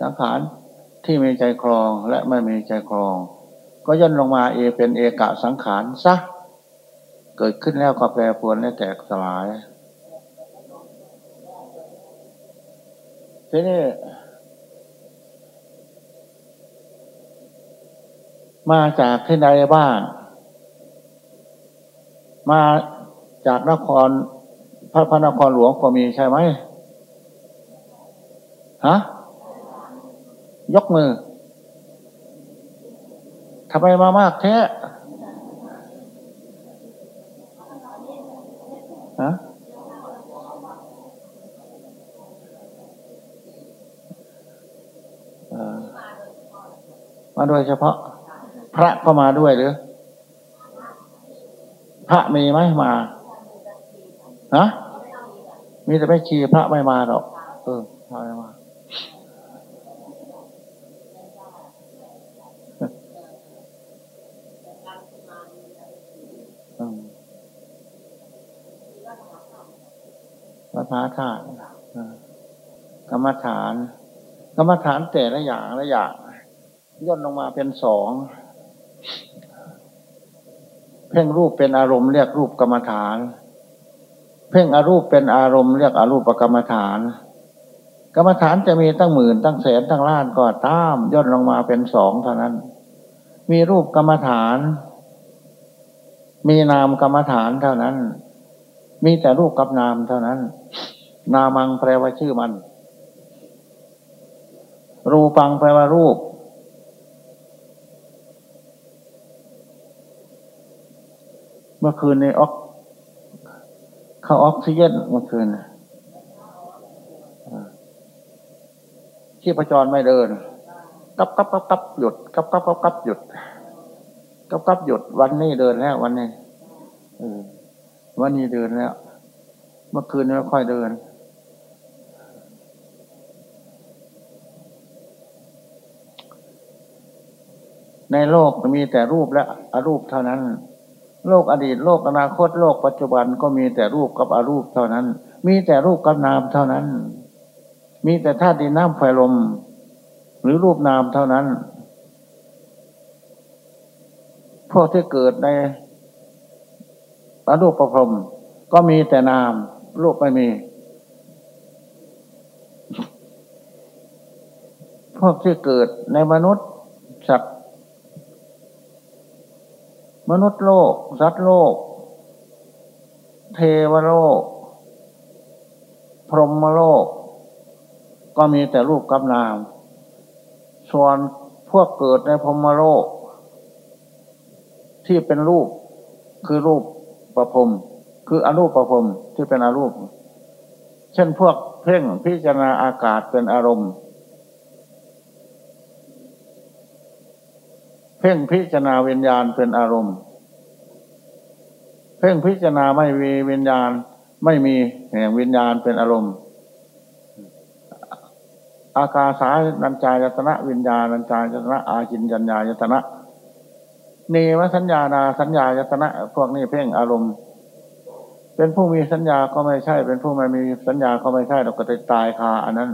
สังขารที่มีใจครองและไม่มีใจครอง ก็ย่นลงมาเอเป็นเอกะสังขารซะเกิดขึ้นแล้วก็แปรปรวนและแตกสลายทีนี้มาจากที่ใดบ้างมาจากนครพระพระนครหลวงก็มีใช่ไหมฮะ ยกมือทำไมมามากแท้ฮะมาโดยเฉพาะ พระก็มาด้วยหรือ พระมีไหมมาฮะมีแต่ไม่ชีพระไม่มาหรอก เออพระไม่มา วัฏธาตุกรรมฐาน กรรมฐานแต่ละอย่างละอย่างย่นลงมาเป็นสองเพ่งรูปเป็นอารมณ์เรียกรูปกรรมฐาน เพ่งอรูปเป็นอารมณ์เรียกอรูปกรรมฐาน กรรมฐานจะมีตั้งหมื่นตั้งแสนตั้งล้านก็ตามย่นลงมาเป็นสองเท่านั้น มีรูปกรรมฐาน มีนามกรรมฐานเท่านั้น มีแต่รูปกับนามเท่านั้น นามังแปลว่าชื่อมัน รูปังแปลว่ารูป เมื่อคืนในออกเข้าออกซิเจนเมื่อคืนที่ประจรไม่เดินกับกับกับกับหยุดกับกับกับกับหยุดกับกับหยุดวันนี้เดินแล้ววันนี้ วันนี้เดินแล้ว เมื่อคืนไม่ค่อยเดิน ในโลกมีแต่รูปและอรูปเท่านั้น โลกอดีตโลกอนาคตโลกปัจจุบันก็มีแต่รูปกับอรูปเท่านั้น มีแต่รูปกับนามเท่านั้น มีแต่ธาตุดินน้ำไฟลม หรือรูปนามเท่านั้นพวกที่เกิดใน อรูปประพรมก็มีแต่นาม รูปไม่มี พวกที่เกิดในมนุษย์สัตว์มนุษย์โลก สัตว์โลก เทวโลก พรหมโลก ก็มีแต่รูปกับนาม ส่วนพวกเกิดในพรหมโลก ที่เป็นรูปคือรูป ประพรมคืออรูปประพรมที่เป็นอรูป เช่นพวกเพ่งพิจารณาอากาศเป็นอารมณ์ เพ่งพิจารณาวิญญาณเป็นอารมณ์ เพ่งพิจารณาไม่มีวิญญาณไม่มีแห่งวิญญาณเป็นอารมณ์ อากาสานัญจายตนะวิญญาณัญจายตนะอาจินจัญญายตนะ เนวสัญญานาสัญญายตนะพวกนี้เพ่งอารมณ์ เป็นผู้มีสัญญาก็ไม่ใช่ เป็นผู้ไม่มีสัญญาก็ไม่ใช่เราก็จะตายคาอันนั้น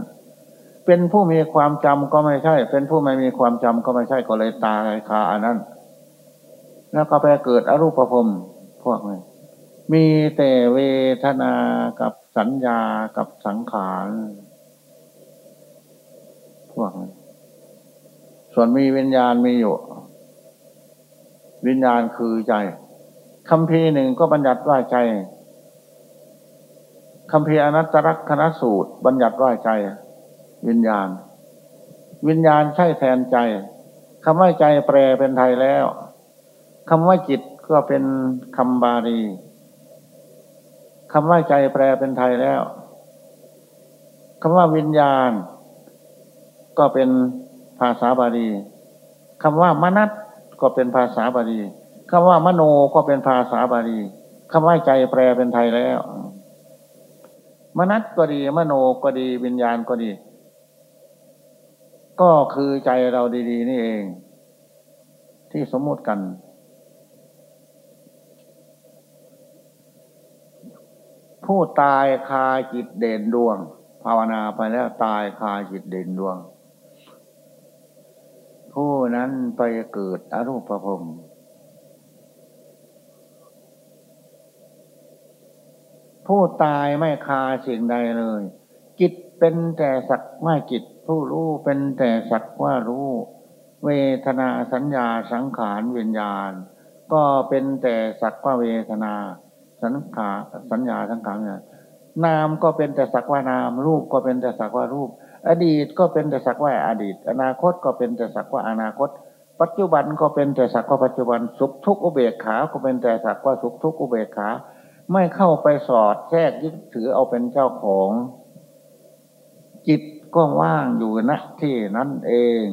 เป็นผู้มีความจำก็ไม่ใช่ เป็นผู้ไม่มีความจำก็ไม่ใช่ก็เลยตายคาอันนั้น แล้วก็ไปเกิดอรูปภพพวกนี้มีแต่เวทนากับสัญญากับสังขารพวกนี้ส่วนมีวิญญาณมีอยู่ วิญญาณคือใจคำพีหนึ่งก็บัญญัติว่าใจคำพีอนัตตลักษณสูตร บัญญัติว่าใจ วิญญาณ วิญญาณใช่แทนใจคำว่าใจแปลเป็นไทยแล้วคำว่าจิตก็เป็นคำบาลีคำว่าใจแปลเป็นไทยแล้วคำว่าวิญญาณ ก็เป็นภาษาบาลีคำว่ามนัต ก็เป็นภาษาบาลีคำว่ามโนก็เป็นภาษาบาลีคำว่าใจแปลเป็นไทยแล้ว มนัตก็ดี มโนก็ดีวิญญาณก็ดี ก็คือใจเราดีๆ นี่เอง ที่สมมติกัน ผู้ตายคาจิตเด่นดวง ภาวนาไปแล้วตายคาจิตเด่นดวง ผู้นั้นไปเกิดอรูปภพผู้ตายไม่คาสิ่งใดเลย จิตเป็นแต่สักว่าจิต ผู้รู้เป็นแต่สักว่ารู้ เวทนาสัญญาสังขารวิญญาณ ก็เป็นแต่สักว่าเวทนา สังขารสัญญาสังขารเนี่ยนามก็เป็นแต่สักว่านาม รูปก็เป็นแต่สักว่ารูป อดีตก็เป็นแต่สักว่าอดีต อนาคตก็เป็นแต่สักว่าอนาคต ปัจจุบันก็เป็นแต่สักว่าปัจจุบันสุขทุกข์อุเบกขา ก็เป็นแต่สักว่าสุขทุกข์อุเบกขา ไม่เข้าไปสอดแทรกยึดถือเอาเป็นเจ้าของ จิตก็ว่างอยู่ณที่นั้นเอง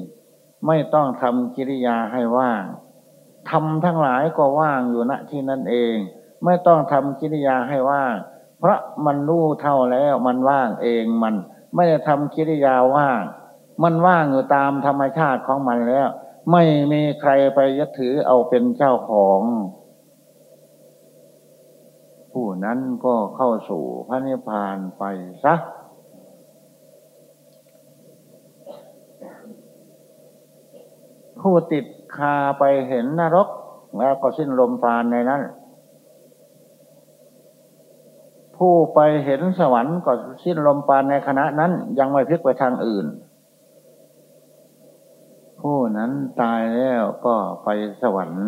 ไม่ต้องทำกิริยาให้ว่างทำทั้งหลายก็ว่างอยู่ณที่นั้นเอง ไม่ต้องทำกิริยาให้ว่างเพราะมันรู้เท่าแล้วมันว่างเองมัน ไม่ได้ทำกิริยาว่าง มันว่างอยู่ตามธรรมชาติของมันแล้ว ไม่มีใครไปยึดถือเอาเป็นเจ้าของ ผู้นั้นก็เข้าสู่พระนิพพานไปซะผู้ติดคาไปเห็นนรก แล้วก็สิ้นลมปานในนั้น ผู้ไปเห็นสวรรค์ก็สิ้นลมปานในขณะนั้นยังไม่พลิกไปทางอื่น ผู้นั้นตายแล้วก็ไปสวรรค์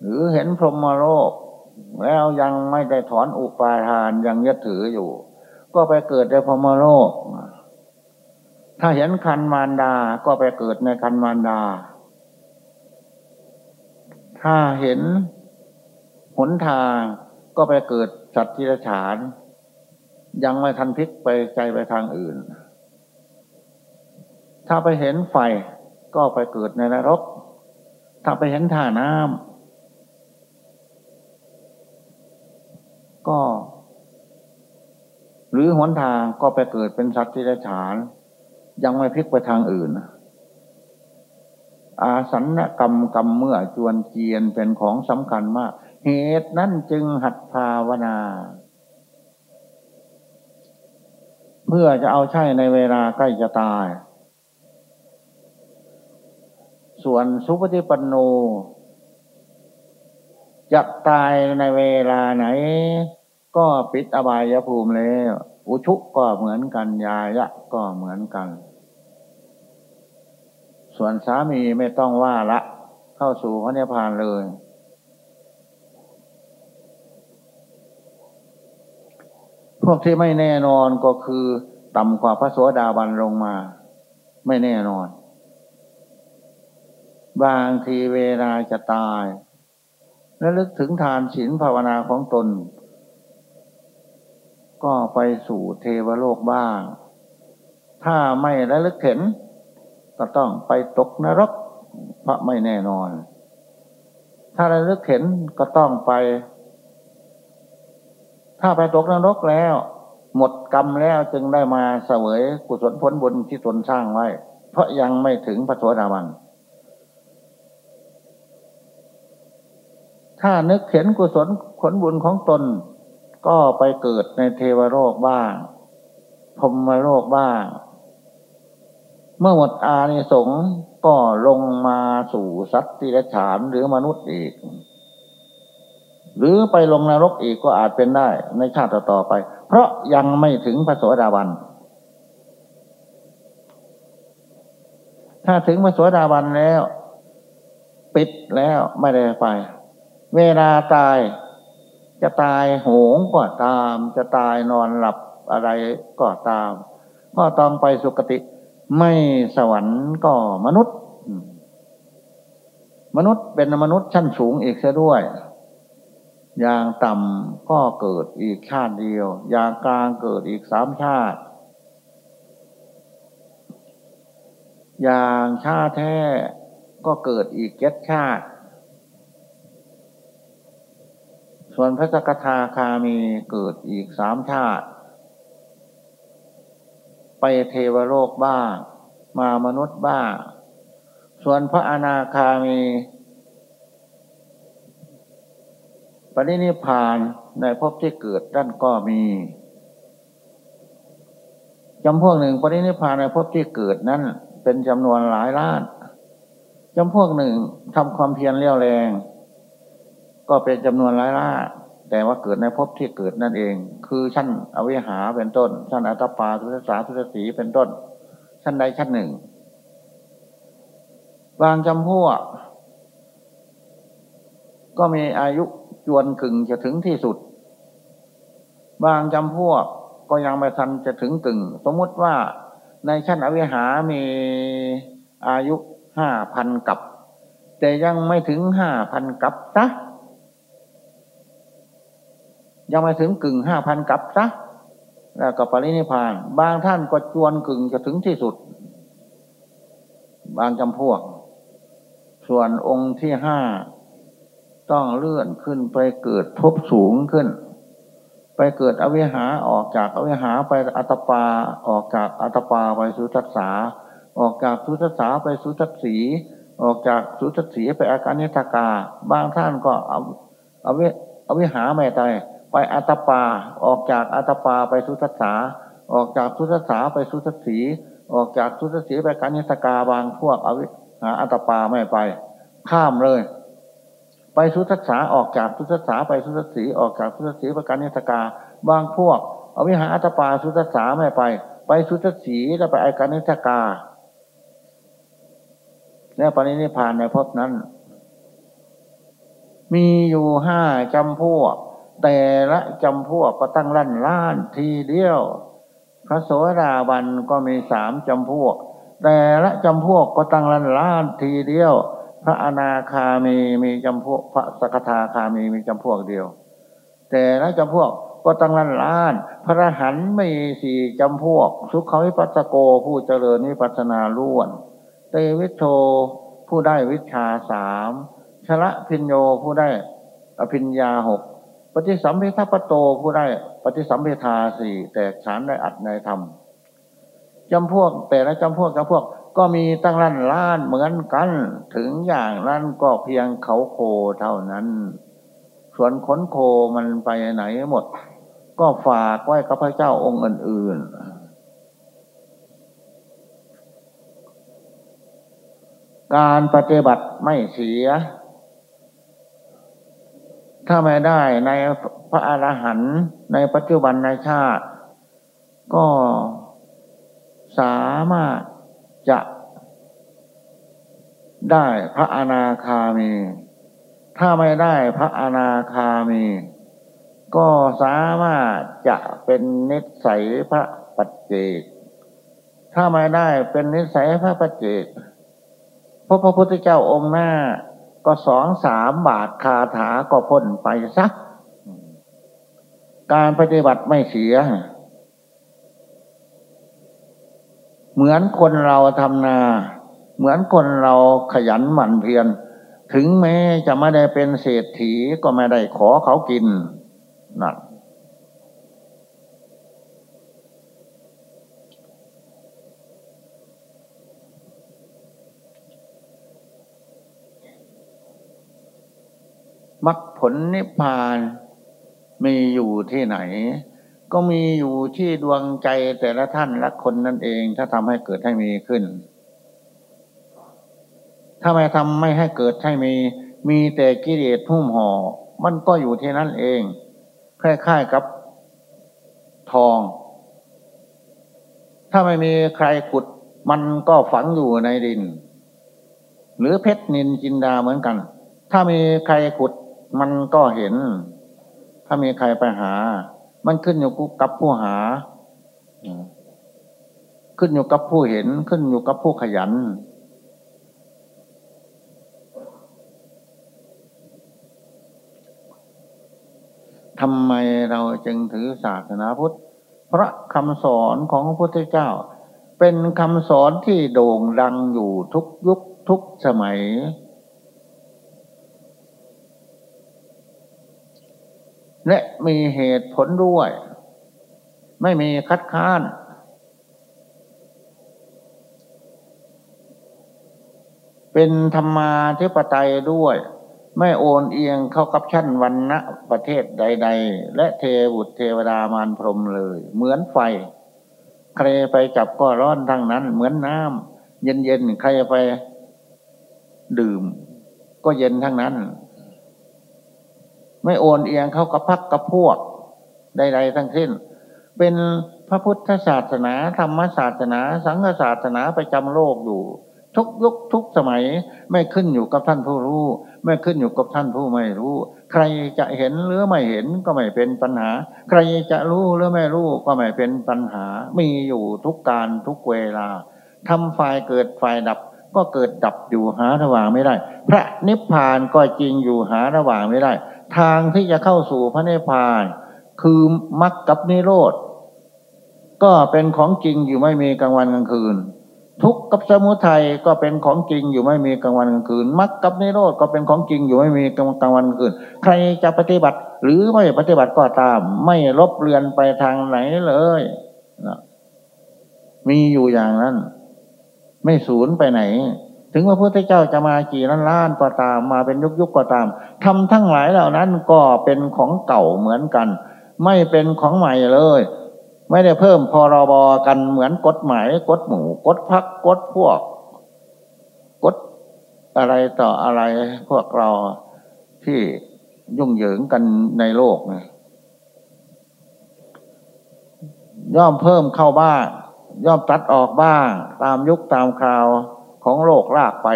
หรือเห็นพรหมโลก แล้วยังไม่ได้ถอนอุปาทานยังยึดถืออยู่ ก็ไปเกิดในพรหมโลก ถ้าเห็นคันมารดา ก็ไปเกิดในคันมารดา ถ้าเห็นหนทางก็ไปเกิด สัตว์ที่ฉาน ยังไม่ทันพลิกไปใจไปทางอื่น ถ้าไปเห็นไฟก็ไปเกิดในนรก ถ้าไปเห็นท่าน้ำก็ หรือหนทางก็ไปเกิดเป็นสัตว์ที่ฉาน ยังไม่พลิกไปทางอื่นอาสันกรรมกรรมเมื่อจวนเกียนเป็นของสำคัญมาก เหตุนั้นจึงหัดภาวนา เพื่อจะเอาใช่ในเวลาใกล้จะตาย ส่วนสุปฏิปันโนจะตายในเวลาไหน ก็ปิดอบายภูมิแล้ว อุชุก็เหมือนกันยายะก็เหมือนกัน ส่วนสามีไม่ต้องว่าละ เข้าสู่พระนิพพานเลย พวกที่ไม่แน่นอนก็คือต่ำกว่าพระโสดาบันลงมา ไม่แน่นอน บางทีเวลาจะตายและลึกถึงทานศีลภาวนาของตน ก็ไปสู่เทวโลกบ้าง ถ้าไม่ระลึกเห็น ก็ต้องไปตกนรก เพราะไม่แน่นอน ถ้าระลึกเห็นก็ต้องไป ถ้าไปตกนรกแล้ว หมดกรรมแล้วจึงได้มาเสวยกุศลผลบุญที่ตนสร้างไว้ เพราะยังไม่ถึงพระโสดาบัน ถ้านึกเห็นกุศลผลบุญของตน ก็ไปเกิดในเทวโลกบ้างพรมโลกบ้าง เมื่อหมดอานิสงส์ก็ลงมาสู่สัตว์ที่ฉานหรือมนุษย์อีก หรือไปลงนรกอีกก็อาจเป็นได้ในชาติต่อไป เพราะยังไม่ถึงพระโสดาบัน ถ้าถึงพระโสดาบันแล้ว ปิดแล้วไม่ได้ไป เวลาตาย จะตายโหงก็ตาม จะตายนอนหลับอะไรก็ตาม ก็ต้องไปสุคติ ไม่สวรรค์ก็มนุษย์ มนุษย์เป็นมนุษย์ชั้นสูงอีกซะด้วย อย่างต่ำก็เกิดอีกชาติเดียว อย่างกลางเกิดอีกสามชาติ อย่างชาติแท้ก็เกิดอีกเจ็ดชาติ ส่วนพระสกทาคามีเกิดอีกสามชาติ ไปเทวโลกบ้าง มามนุษย์บ้าง ส่วนพระอนาคามี ปรินิพานในภพที่เกิดด้านก็มีจำพวกหนึ่งปรินิพานในภพที่เกิดนั้น เป็นจำนวนหลายล้านจำพวกหนึ่งทำความเพียรเลี้ยวแรง ก็เป็นจำนวนร้ายล่านแต่ว่าเกิดในภพที่เกิดนั่นเอง คือชั้นอวิหาเป็นต้น ชั้นอัตปาทุตสาทุตสีเป็นต้น ชั้นใดชั้นหนึ่ง บางจำพวก ก็มีอายุ จวนกึ่งจะถึงที่สุด บางจำพวกก็ยังไม่ทันจะถึงกึ่ง สมมติว่าในชั้นอวิหามีอายุห้าพันกับ แต่ยังไม่ถึงห้าพันกับนะยังไม่ถึงกึ่งห้าพันกับซะแล้วก็ปรินิพาน บางท่านก็จวนกึ่งจะถึงที่สุด บางจำพวก ส่วนองค์ที่ห้า ต้องเลื่อนขึ้นไปเกิดทบสูงขึ้น ไปเกิดอวิหาออกจากอวิหาไปอัตปาออกจากอัตปาไปสุทัสสาออกจากสุทัสสาไปสุทัสสีออกจากสุทัสสีไปอาการนิทากา บางท่านก็เอาเอาวิเอาวิหาไม่ตายไปอัตปาออกจากอัตปาไปสุทัสสาออกจากสุทัสสาไปสุทัสสีออกจากสุทัสสีไปการนิสกาบางพวกอวิหาอัตปาไม่ไป ข้ามเลย ไปสุทัสสาออกจากสุทัสสาไปสุทัสสีออกจากสุทัสสีไปการนิสกา บางพวกอวิหาอัตปาสุทัสสาไม่ไป ไปสุทัสสีแล้วไปอาการนิสกาแล้วปณินิพานในภพนั้น มีอยู่ห้าจำพวก แต่ละจำพวกก็ตั้งลั่นล้านทีเดียว พระโสดาบันก็มีสามจำพวก แต่ละจำพวกก็ตั้งลั่นล้านทีเดียว ระอนาคามีมีจำพวก พระสกทาคามีมีจำพวกเดียว แต่ละจำพวกก็ตั้งลั่นล้าน พระหันไม่สี่จำพวก สุขวิปัสสโกผู้เจริญวิปัสนาล้วน เตวิโชผู้ได้วิชาสามชละพิญโยผู้ได้อภิญญาหกปฏิสัมพิทัปโตผู้ได้ปฏิสัมพิทาสี่แตกฉานได้อัดในธรรมจำพวก แต่ละจำพวกจำพวก ก็มีตั้งล้านล้านเหมือนกัน ถึงอย่างนั้นก็เพียงเขาโคเท่านั้น ส่วนขนโคมันไปไหนหมด ก็ฝากไว้กับพระเจ้าองค์อื่นๆ การปฏิบัติไม่เสีย ถ้าไม่ได้ในพระอรหันต์ในปัจจุบันในชาติ ก็สามารถ จะได้พระอนาคามี ถ้าไม่ได้พระอนาคามี ก็สามารถจะเป็นนิสัยพระปัจเจก ถ้าไม่ได้เป็นนิสัยพระปัจเจกพระพุทธเจ้าองค์หน้า ก็สองสามบาทคาถาก็พ้นไปสักการปฏิบัติไม่เสีย เหมือนคนเราทำนา เหมือนคนเราขยันหมั่นเพียร ถึงแม้จะไม่ได้เป็นเศรษฐีก็ไม่ได้ขอเขากินนั่นมรรคผลนิพพานมีอยู่ที่ไหน ก็มีอยู่ที่ดวงใจแต่ละท่านละคนนั่นเอง ถ้าทำให้เกิดให้มีขึ้น ถ้าไม่ทำไม่ให้เกิดให้มี มีแต่กิเลสทุ่มห่อ มันก็อยู่ที่นั่นเอง คล้ายๆกับทอง ถ้าไม่มีใครขุด มันก็ฝังอยู่ในดิน หรือเพชรนินจินดาเหมือนกัน ถ้ามีใครขุด มันก็เห็น ถ้ามีใครไปหา มันขึ้นอยู่กับผู้หา ขึ้นอยู่กับผู้เห็น ขึ้นอยู่กับผู้ขยัน ทำไมเราจึงถือศาสนาพุทธ เพราะคำสอนของพระพุทธเจ้า เป็นคำสอนที่โด่งดังอยู่ทุกยุคทุกสมัย และมีเหตุผลด้วย ไม่มีคัดค้าน เป็นธรรมาธิปไตยด้วย ไม่โอนเอียงเข้ากับชั้นวันณะประเทศใด ๆ และเทบุตรเทวดามารพรมเลย เหมือนไฟ ใครไปจับก็ร้อนทั้งนั้น เหมือนน้ำเย็นๆใครไปดื่ม ก็เย็นทั้งนั้น ไม่โอนเอียงเข้ากับพักกับพวกใด ๆ ทั้งสิ้น เป็นพระพุทธศาสนา ธรรมศาสนา สังฆศาสนาประจำโลกอยู่ ทุกยุคทุกสมัยไม่ขึ้นอยู่กับท่านผู้รู้ ไม่ขึ้นอยู่กับท่านผู้ไม่รู้ ใครจะเห็นหรือไม่เห็นก็ไม่เป็นปัญหา ใครจะรู้หรือไม่รู้ก็ไม่เป็นปัญหา มีอยู่ทุกการทุกเวลาทำฝ่ายเกิดฝ่ายดับก็เกิดดับอยู่หาระหว่างไม่ได้ พระนิพพานก็จริงอยู่หาระหว่างไม่ได้ ทางที่จะเข้าสู่พระนิพพาน คือมรรคกับนิโรธ ก็เป็นของจริงอยู่ไม่มีกลางวันกลางคืน ทุกข์กับสมุทัยก็เป็นของจริงอยู่ไม่มีกลางวันกลางคืนมรรคกับนิโรธก็เป็นของจริงอยู่ไม่มีกลางวันกลางคืน ใครจะปฏิบัติหรือไม่ปฏิบัติก็ตาม ไม่ลบเลือนไปทางไหนเลยนะมีอยู่อย่างนั้น ไม่สูญไปไหน ถึงว่าพระพุทธเจ้าจะมากี่ล้านล้านก็ตามมาเป็นยุคยุคก็ตามทำทั้งหลายเหล่านั้นก็เป็นของเก่าเหมือนกัน ไม่เป็นของใหม่เลย ไม่ได้เพิ่มพรบกันเหมือนกฎหมายกฎหมู่กฎพักกฎพวกกฎอะไรต่ออะไรพวกเราที่ยุ่งเหยิงกันในโลกนะย่อมเพิ่มเข้าบ้าง ย่อมตัดออกบ้าง ตามยุคตามคราว ของโลกลากไป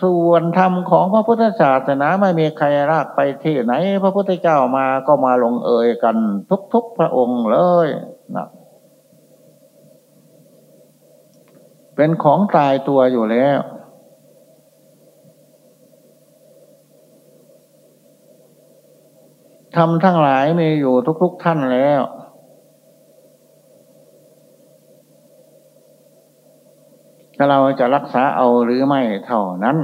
ส่วนธรรมของพระพุทธศาสนาไม่มีใครลากไปที่ไหน พระพุทธเจ้ามาก็มาลงเอยกันทุกๆพระองค์เลยนะเป็นของตายตัวอยู่แล้ว ทำทั้งหลายมีอยู่ทุกๆท่านแล้ว ถ้าเราจะรักษาเอาหรือไม่เท่านั้น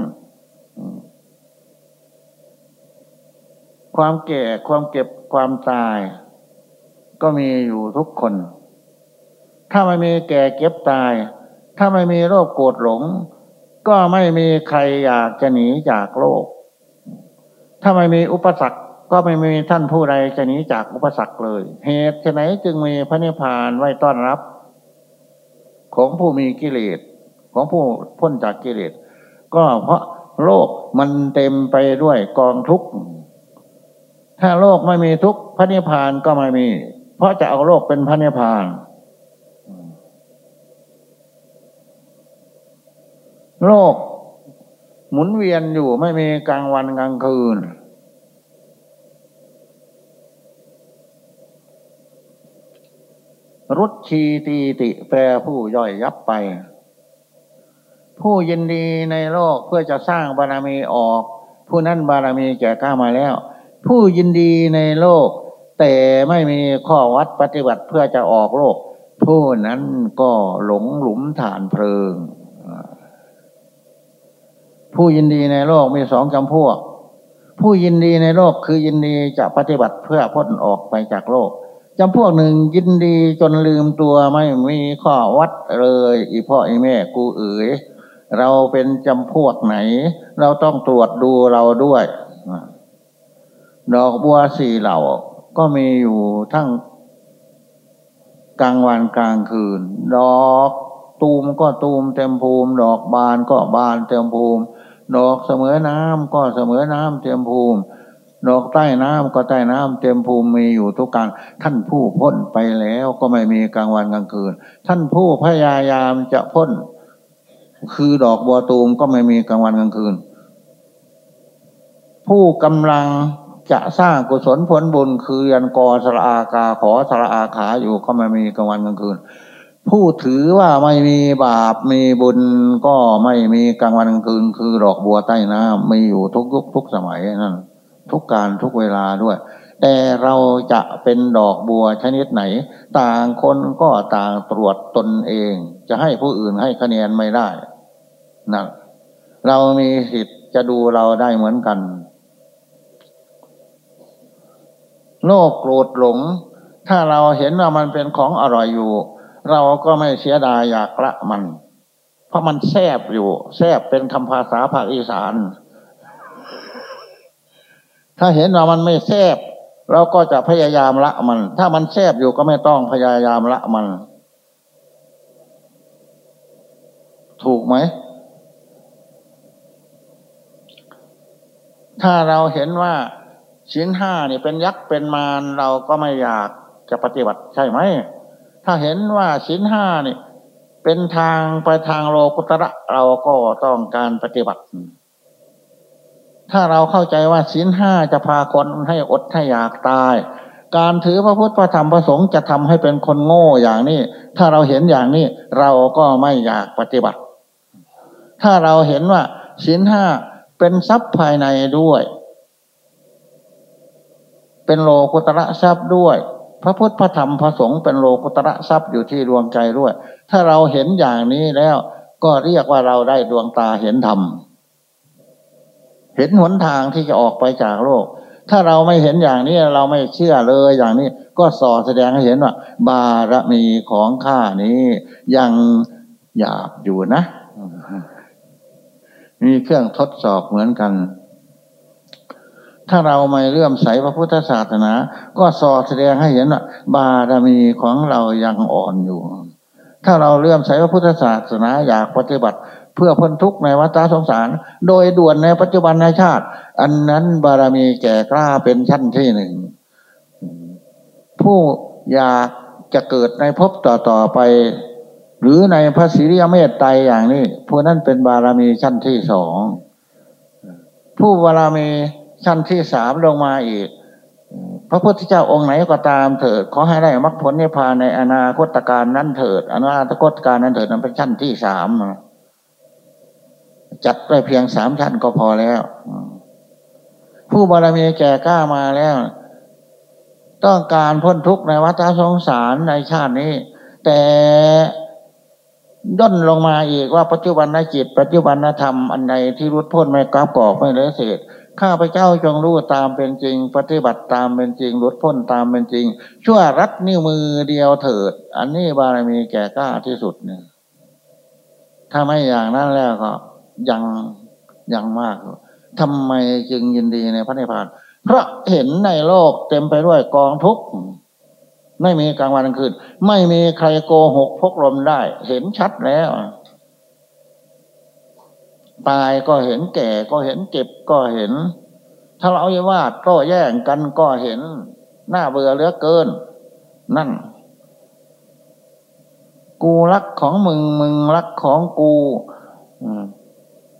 ความแก่ความเก็บความตาย ก็มีอยู่ทุกคน ถ้าไม่มีแก่เก็บตาย ถ้าไม่มีโรคโกรธหลง ก็ไม่มีใครอยากจะหนีจากโลก ถ้าไม่มีอุปสรรคก็ไม่มีท่านผู้ใดจะหนีจากอุปสรรคเลย เหตุไหนจึงมีพระนิพพานไว้ต้อนรับ ของผู้มีกิเลส ของผู้พ้นจากกิเลสก็เพราะโลกมันเต็มไปด้วยกองทุกข์ถ้าโลกไม่มีทุกข์พระนิพพานก็ไม่มี เพราะจะเอาโลกเป็นพระนิพพานโลกหมุนเวียนอยู่ไม่มีกลางวันกลางคืน รุชีตีติแปรผู้ย่อยยับไป ผู้ยินดีในโลกเพื่อจะสร้างบารมีออก ผู้นั้นบารมีแก่กล้ามาแล้ว ผู้ยินดีในโลก แต่ไม่มีข้อวัดปฏิบัติเพื่อจะออกโลก ผู้นั้นก็หลงหลุมฐานเพลิง ผู้ยินดีในโลกมีสองจำพวก ผู้ยินดีในโลกคือยินดีจะปฏิบัติเพื่อพ้นออกไปจากโลกจำพวกหนึ่งยินดีจนลืมตัวไม่มีข้อวัดเลย อีพ่ออีแม่กูเอ๋ย เราเป็นจำพวกไหน เราต้องตรวจดูเราด้วยดอกบัวสี่เหล่า ก็มีอยู่ทั้งกลางวันกลางคืน ดอกตูมก็ตูมเต็มภูมิ ดอกบานก็บานเต็มภูมิ ดอกเสมอน้ำก็เสมอน้ำเต็มภูมิ ดอกใต้น้ำก็ใต้น้ำเต็มภูมิมีอยู่ทุกการท่านผู้พ้นไปแล้วก็ไม่มีกลางวันกลางคืน ท่านผู้พยายามจะพ้น คือดอกบัวตูมก็ไม่มีกลางวันกลางคืน ผู้กำลังจะสร้างกุศลผลบุญคือยันกอสระอากาขอสระอาขาอยู่ก็ไม่มีกลางวันกลางคืน ผู้ถือว่าไม่มีบาปมีบุญก็ไม่มีกลางวันกลางคืน คือดอกบัวใต้น้ำมีอยู่ทุกยุคทุกสมัยนั่นทุกการทุกเวลาด้วย แต่เราจะเป็นดอกบัวชนิดไหน ต่างคนก็ต่างตรวจตนเอง จะให้ผู้อื่นให้คะแนนไม่ได้ นั่นเรามีสิทธิ์จะดูเราได้เหมือนกันโลภโกรธหลง ถ้าเราเห็นว่ามันเป็นของอร่อยอยู่ เราก็ไม่เสียดายอยากละมัน เพราะมันแซบอยู่แซบเป็นคำภาษาภาคอีสาน ถ้าเห็นว่ามันไม่แซบเราก็จะพยายามละมัน ถ้ามันแซบอยู่ก็ไม่ต้องพยายามละมัน ถูกไหม ถ้าเราเห็นว่าศีลห้านี่เป็นยักษ์เป็นมารเราก็ไม่อยากจะปฏิบัติใช่ไหม ถ้าเห็นว่าศีลห้านี่เป็นทางไปทางโลกุตระเราก็ต้องการปฏิบัติ ถ้าเราเข้าใจว่าศีลห้าจะพาคนให้อดให้อยากตาย การถือพระพุทธพระธรรมพระสงฆ์จะทำให้เป็นคนโง่อย่างนี้ ถ้าเราเห็นอย่างนี้เราก็ไม่อยากปฏิบัติ ถ้าเราเห็นว่าศีลห้า เป็นทรัพย์ภายในด้วย เป็นโลกุตระทรัพย์ด้วย พระพุทธพระธรรมพระสงฆ์เป็นโลกุตระทรัพย์อยู่ที่ดวงใจด้วย ถ้าเราเห็นอย่างนี้แล้ว ก็เรียกว่าเราได้ดวงตาเห็นธรรมเห็นหนทางที่จะออกไปจากโลก ถ้าเราไม่เห็นอย่างนี้เราไม่เชื่อเลยอย่างนี้ ก็สอแสดงให้เห็นว่า บารมีของข้านี้ยังหยาบอยู่นะ มีเครื่องทดสอบเหมือนกัน ถ้าเราไม่เลื่อมใสพระพุทธศาสนา ก็สอแสดงให้เห็นว่าบารมีของเรายังอ่อนอยู่ ถ้าเราเลื่อมใสพระพุทธศาสนาอยากปฏิบัติเพื่อพ้นทุกข์ในวัฏสงสาร โดยด่วนในปัจจุบันในชาติ อันนั้นบารมีแก่กล้าเป็นชั้นที่หนึ่ง ผู้อยากจะเกิดในภพต่อๆไป หรือในพระศิริยเมตไตรอย่างนี้ผู้นั้นเป็นบารมีชั้นที่สองผู้บารมีชั้นที่สามลงมาอีก พระพุทธเจ้าองค์ไหนก็ตามเถิดขอให้ได้มรรคผลนิพพานในอนาคตการนั้นเถิด อนาคตการนั้นเถิดนั้นเป็นชั้นที่สามจัดไปเพียงสามชั้นก็พอแล้ว ผู้บารมีแก่กล้ามาแล้ว ต้องการพ้นทุกข์ในวัฏสงสารในชาตินี้ แต่ ย่นลงมาอีกว่าปัจจุบันนจิต ปัจจุบันนธรรมอันใดที่รุดพ้นไม่กลับกอกไม่เลเศษข้าพเจ้าจงรู้ตามเป็นจริง ปฏิบัติตามเป็นจริงรุดพ้นตามเป็นจริง ชั่วรัดนิ้วมือเดียวเถิด อันนี้บารมีแก่กล้าที่สุดเนี่ยถ้าไม่อย่างนั้นแล้วก็ ยังยังมากทำไมจึงยินดีในพระนิพพานเพราะเห็นในโลกเต็มไปด้วยกองทุกข์ ไม่มีกลางวันกลางคืน ไม่มีใครโกหกพกลมได้ เห็นชัดแล้วตายก็เห็นแก่ก็เห็นเจ็บก็เห็นถ้าเราอย่ว่าก็แย่งกันก็เห็น หน้าเบื่อเหลือเกิน นั่น กูรักของมึงมึงรักของกู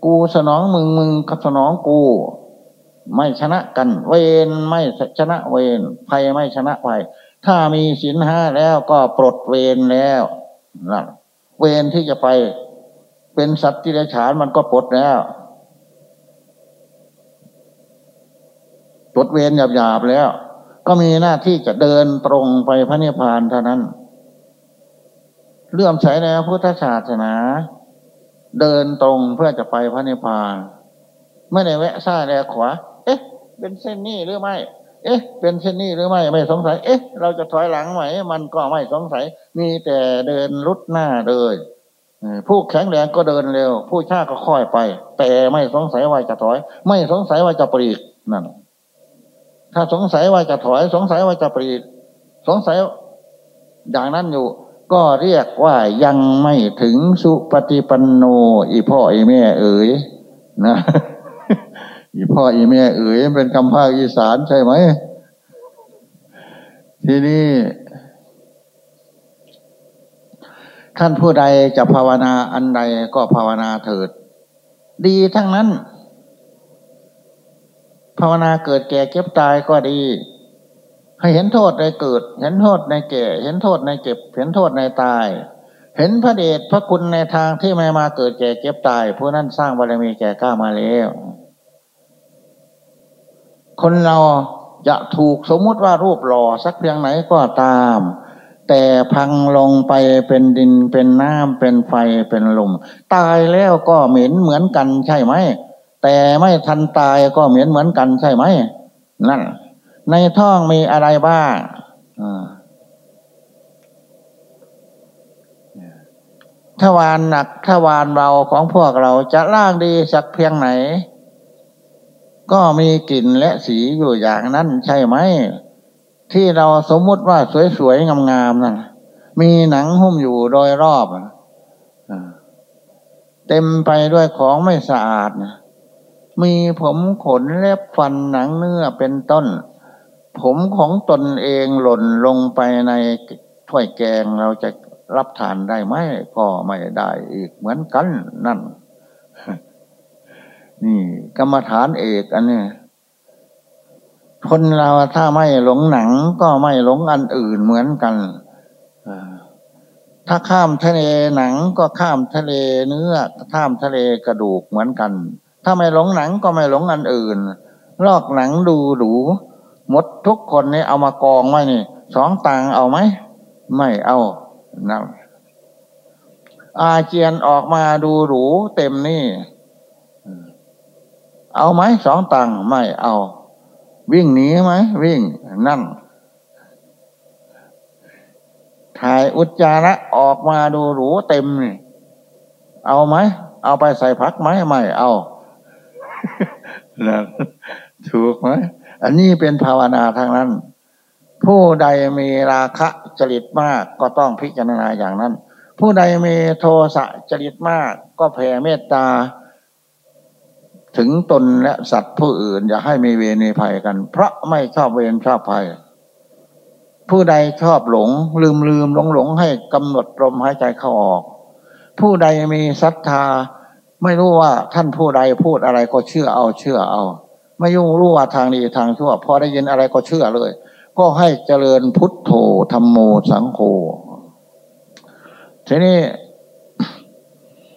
กูสนองมึงมึงกับสนองกู ไม่ชนะกัน เวนไม่ชนะเวนภัยไม่ชนะภัย ถ้ามีศีลห้าแล้วก็ปลดเวรแล้วนั่นเวรที่จะไป เป็นสัตว์ที่ไรฉานมันก็ปลดแล้วปลดเวรหยาบๆแล้ว ก็มีหน้าที่จะเดินตรงไปพระนิพพานเท่านั้นเลื่อมใสในพุทธศาสนา เดินตรงเพื่อจะไปพระนิพพานไม่ได้แวะซ้ายแลขวาเอ๊ะ เป็นเส้นนี้หรือไม่ เอ๊ะ เป็นเช่นนี้หรือไม่ไม่สงสัย เอ๊ะ เราจะถอยหลังไหม มันก็ไม่สงสัย มีแต่เดินรุดหน้าเลยผู้แข็งแรงก็เดินเร็ว ผู้ช้าก็ค่อยไป แต่ไม่สงสัยว่าจะถอย ไม่สงสัยว่าจะปรีกนั่นถ้าสงสัยว่าจะถอย สงสัยว่าจะปรีกสงสัยอย่างนั้นอยู่ ก็เรียกว่ายังไม่ถึงสุปฏิปันโนอีพ่ออีแม่เอ๋ยนะ อีพ่ออีแม่เอ๋ยเป็นคำภาคอีสานใช่ไหม ทีนี้ท่านผู้ใดจะภาวนาอันใดก็ภาวนาเถิด ดีทั้งนั้น ภาวนาเกิดแก่เก็บตายก็ดี ให้เห็นโทษในเกิด เห็นโทษในแก่ เห็นโทษในเก็บ เห็นโทษในตาย เห็นพระเดชพระคุณในทางที่ไม่มาเกิดแก่เก็บตาย ผู้นั้นสร้างบารมีแก่กล้ามาแล้ว คนเราจะถูกสมมติว่ารูปหล่อสักเพียงไหนก็ตาม แต่พังลงไปเป็นดินเป็นน้ำเป็นไฟเป็นลม ตายแล้วก็เหม็นเหมือนกันใช่ไหม แต่ไม่ทันตายก็เหม็นเหมือนกันใช่ไหม นั่น ในท้องมีอะไรบ้างทวารหนักทวารเบาของพวกเราจะล่างดีสักเพียงไหน ก็มีกลิ่นและสีอยู่อย่างนั้นใช่ไหม ที่เราสมมุติว่าสวยๆ งามๆนั่นมีหนังหุ้มอยู่โดยรอบเต็มไปด้วยของไม่สะอาดมีผมขนเล็บฟันหนังเนื้อเป็นต้น ผมของตนเองหล่นลงไปในถ้วยแกงเราจะรับทานได้ไหมก็ไม่ได้อีกเหมือนกันนั่น นี่ กรรมฐานเอกอันนี้คนเราถ้าไม่หลงหนังก็ไม่หลงอันอื่นเหมือนกันถ้าข้ามทะเลหนังก็ข้ามทะเลเนื้อข้ามทะเลกระดูกเหมือนกัน ถ้าไม่หลงหนังก็ไม่หลงอันอื่น ลอกหนังดูหรูหมดทุกคนนี่เอามากองไว้นี่สองต่างเอาไหมไม่เอานะอาเจียนออกมาดูหรูเต็มนี่ เอาไหมสองตังไม่เอา วิ่งหนีไหมวิ่งนั่นถ่ายอุจจาระออกมาดูหรูเต็มนี่เอาไหมเอาไปใส่พักไหมไม่เอานะถูกไหมอันนี้เป็นภาวนาทางนั้น ผู้ใดมีราคะจริตมากก็ต้องพิจารณาอย่างนั้น ผู้ใดมีโทสะจริตมากก็แผ่เมตตา ถึงตนและสัตว์ผู้อื่น อย่าให้มีเวรในภัยกันเพราะไม่ชอบเวรชอบภัย ผู้ใดชอบหลง ลืมลืมหลงหลงให้กำหนดลมหายใจเข้าออก ผู้ใดมีศรัทธา ไม่รู้ว่าท่านผู้ใดพูดอะไรก็เชื่อเอาเชื่อเอา ไม่ยุ่งรู้ว่าทางดีทางชั่วพอได้ยินอะไรก็เชื่อเลย ก็ให้เจริญพุทโธธรรมโมสังโฆทีนี้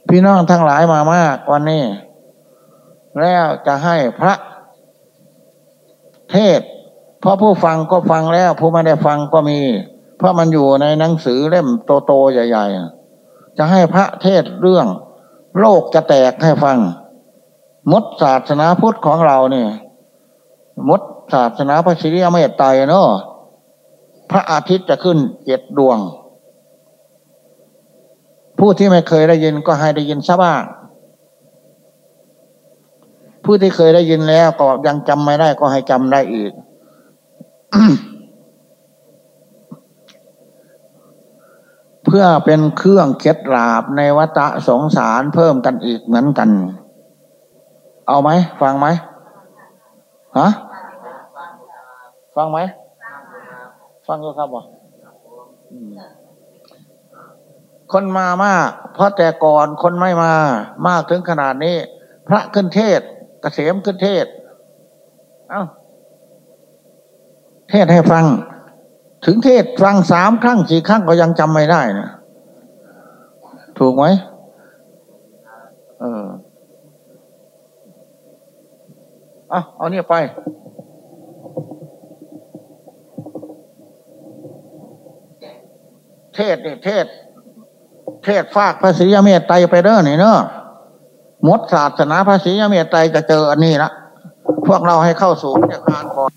พี่น้องทั้งหลายมามากวันนี้ แล้วจะให้พระเทศ เพราะผู้ฟังก็ฟังแล้ว ผู้ไม่ได้ฟังก็มี เพราะมันอยู่ในหนังสือเล่มโตๆใหญ่ ๆ จะให้พระเทศเรื่อง โลกจะแตกให้ฟัง มดศาสนาพุทธของเราเนี่ย มดศาสนาพระศิริยเมตไตรเนาะพระอาทิตย์จะขึ้นเจ็ดดวง ผู้ที่ไม่เคยได้ยินก็ให้ได้ยินซะบ้าง ผู้ที่เคยได้ยินแล้วก็ยังจำไม่ได้ก็ให้จำได้อีกเพื่อเป็นเครื่องเคล็ดลาบในวัฏสงสารเพิ่มกันอีกเหมือนกัน เอาไหม ฟังไหมฮะฟังไหม ฟังก็ครับวะคนมามาก เพราะแต่ก่อนคนไม่มา มากถึงขนาดนี้ พระขึ้นเทศ กเกษมขึ้นเทศ เอา้า เทศให้ฟัง ถึงเทศฟังสามครั้งสี่ครั้งก็ยังจำไม่ได้นะถูกไหมเอออะเอาเนี่ยไปเทศเนี่ยเทศ เทศฝากภาษียเมตไตไปเด้อนี่เนอะ มดศาสนาภาษียเมตไตจะเจออันนี้ละพวกเราให้เข้าสู่พระคานก่อน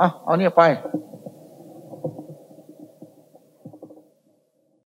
อะเอาเนี่ยไป